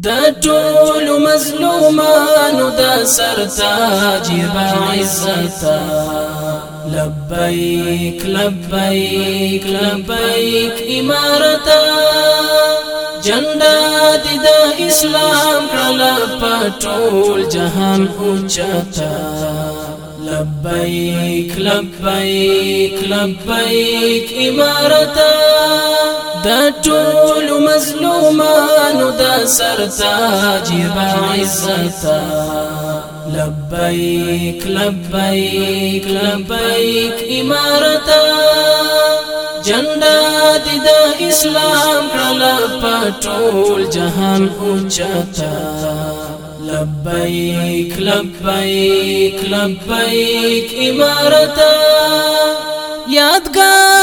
د ټول مظلومانو د سرتاج عزت لبیک لبیک لبیک امارت جنډا د اسلام کله پټول جهان اوچتا لبیک لبیک لبیک امارت دا ټول مظلومانو دا سرتاج با عزت لبیک لبیک لبیک امارت جنډا د اسلام کړه پټول جهان اوچتا لبیک لبیک لبیک امارت یادګار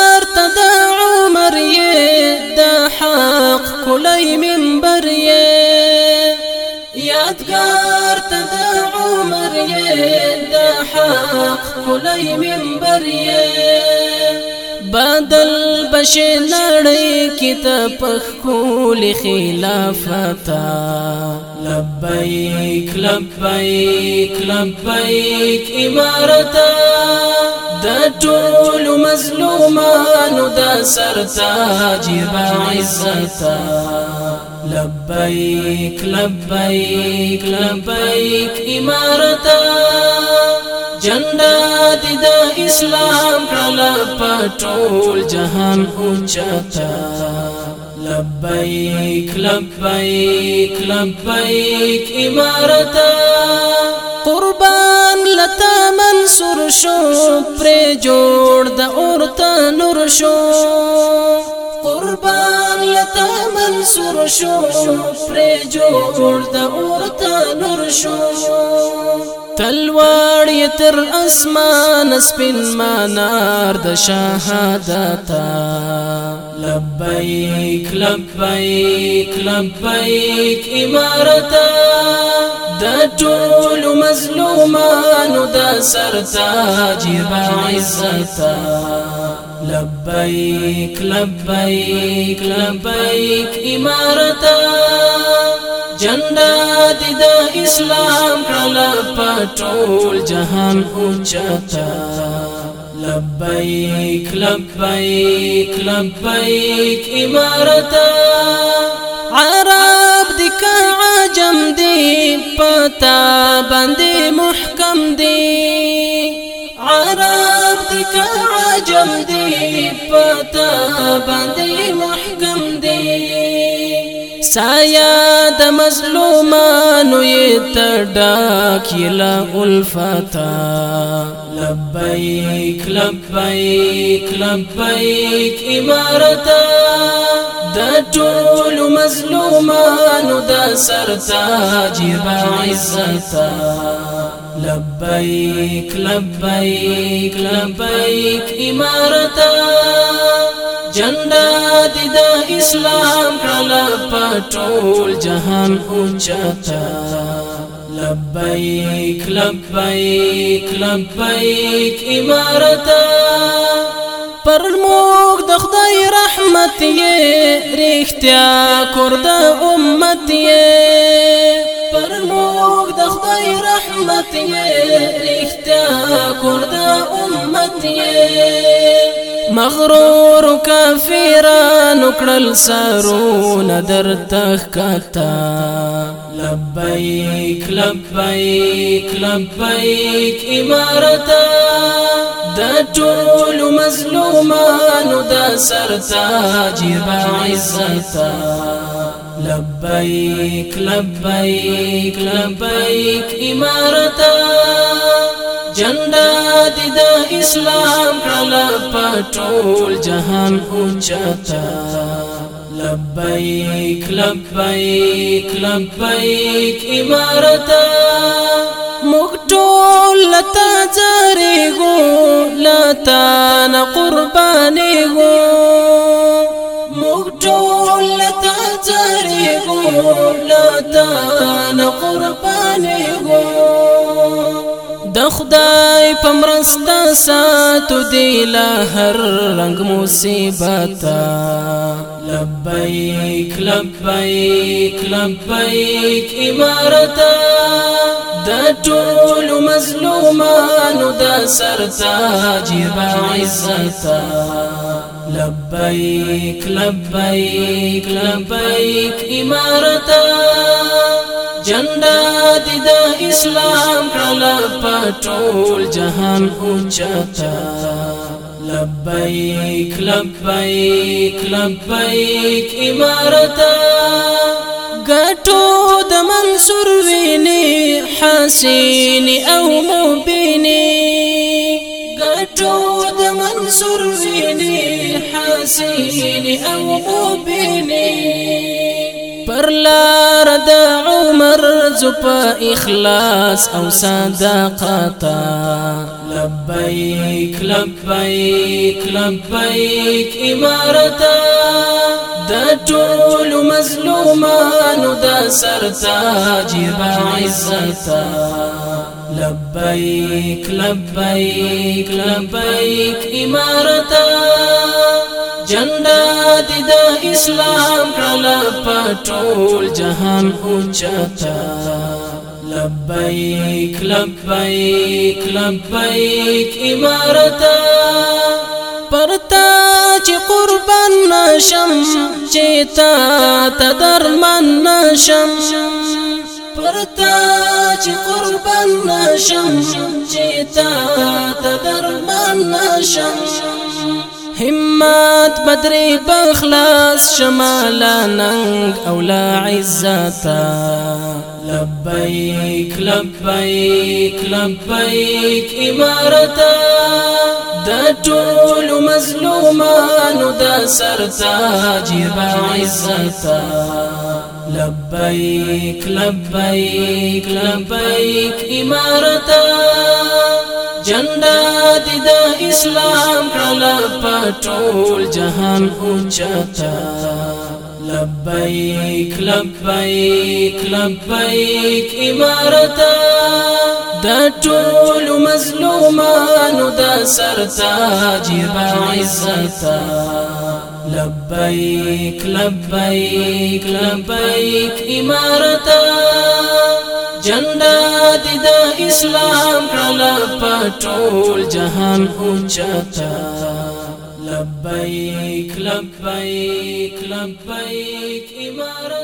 دا حق کلی من بری یادگار تا دا عمر دا حق کولای منبر یې بدل بشي نړۍ کې ته پخکول خلافتا لبیک لبیک لبیک امارتا د ټول مظلومانو د سرتاج عزت لبیک لبیک لبیک امارت جنډا د اسلام کله پټول جهان اوچتا لبیک لبیک لبیک امارت قرب نور شو پر جوړ د اورتا نور شو قربان لتا منصور شو پر جوړ د اورتا نور شو تلوار تر اسمان سپین منار د شهادت لبیک لبیک لبیک امارتا د ټول مظلومانو د سرتاج عزت لبیک لبیک لبیک امارت جنډا د اسلام کړه پټول جهان اوچتا لبيك لبيك لبيك إمارتا عرب دي كان عجم دي پتا باندې محکم دی عرب دی کا عجم دی پتا باندې محکم دی سایا د مظلومانو یې تډاکیلا الفتا لبیک لبیک لبیک امارتا د ټول مظلومانو د سرتاج عزت لبیک لبیک لبیک امارت جندا د اسلام کله پټول جهان اوچتا لبیک لبیک لبیک امارت امت یې رښتیا کورد امت یې پر موږ د خدای رحمت یې رښتیا امت یې مغرور کافران کړل سرونه درتك تخکتا لبیک لبیک لبیک امارتا د ټول مظلومانو د سرتاج عزت لبیک لبیک لبیک امارت جندا د اسلام کله پټول جهان اوچتا لبیک لبیک لبیک امارت مخ ټول لتا زرګو لتا نه قرباني گو موږ ټول لتا زاري گو لتا نه قرباني گو د خدای په مرسته ساتو دی له هر رنگ مصیبت لبیک لبیک لبیک امارته د ټول مظلومانو د سرتاج عزت لبیک لبیک لبیک امارت جندا د اسلام کړه پټول جهان اوچتا لبیک لبیک لبیک امارت ګټو د منصور ویني حسين او مبيني قطو د منصور ویني حسين او مبيني برلا لار عمر زبا اخلاص او صداقتا لبيك لبيك لبيك امارتا د ټول مظلومانو د سرتاج عزت لبیک لبیک لبیک امارت جنډا د اسلام کړه پټول جهان اوچتا لبيك لبيك لبيك إمارتا پرتا چې قربان نشم چې تا تدرمن نشم پرتا چې قربان نشم چې تا تدرمن نشم همت بدري بخلاص شمالا ننگ اولا عزتا لبيك لبيك لبيك امارتا د ټول مظلومانو د سرتاج عزت لبیک لبیک لبیک امارت جندا د اسلام کړه پټول جهان اوچتا لبیک لبیک لبیک امارت دا ټول مظلومانو دا سرتاج با عزت لبیک لبیک لبیک امارت جندا د اسلام کله پټول جهان اوچتا لبیک لبیک لبیک امارت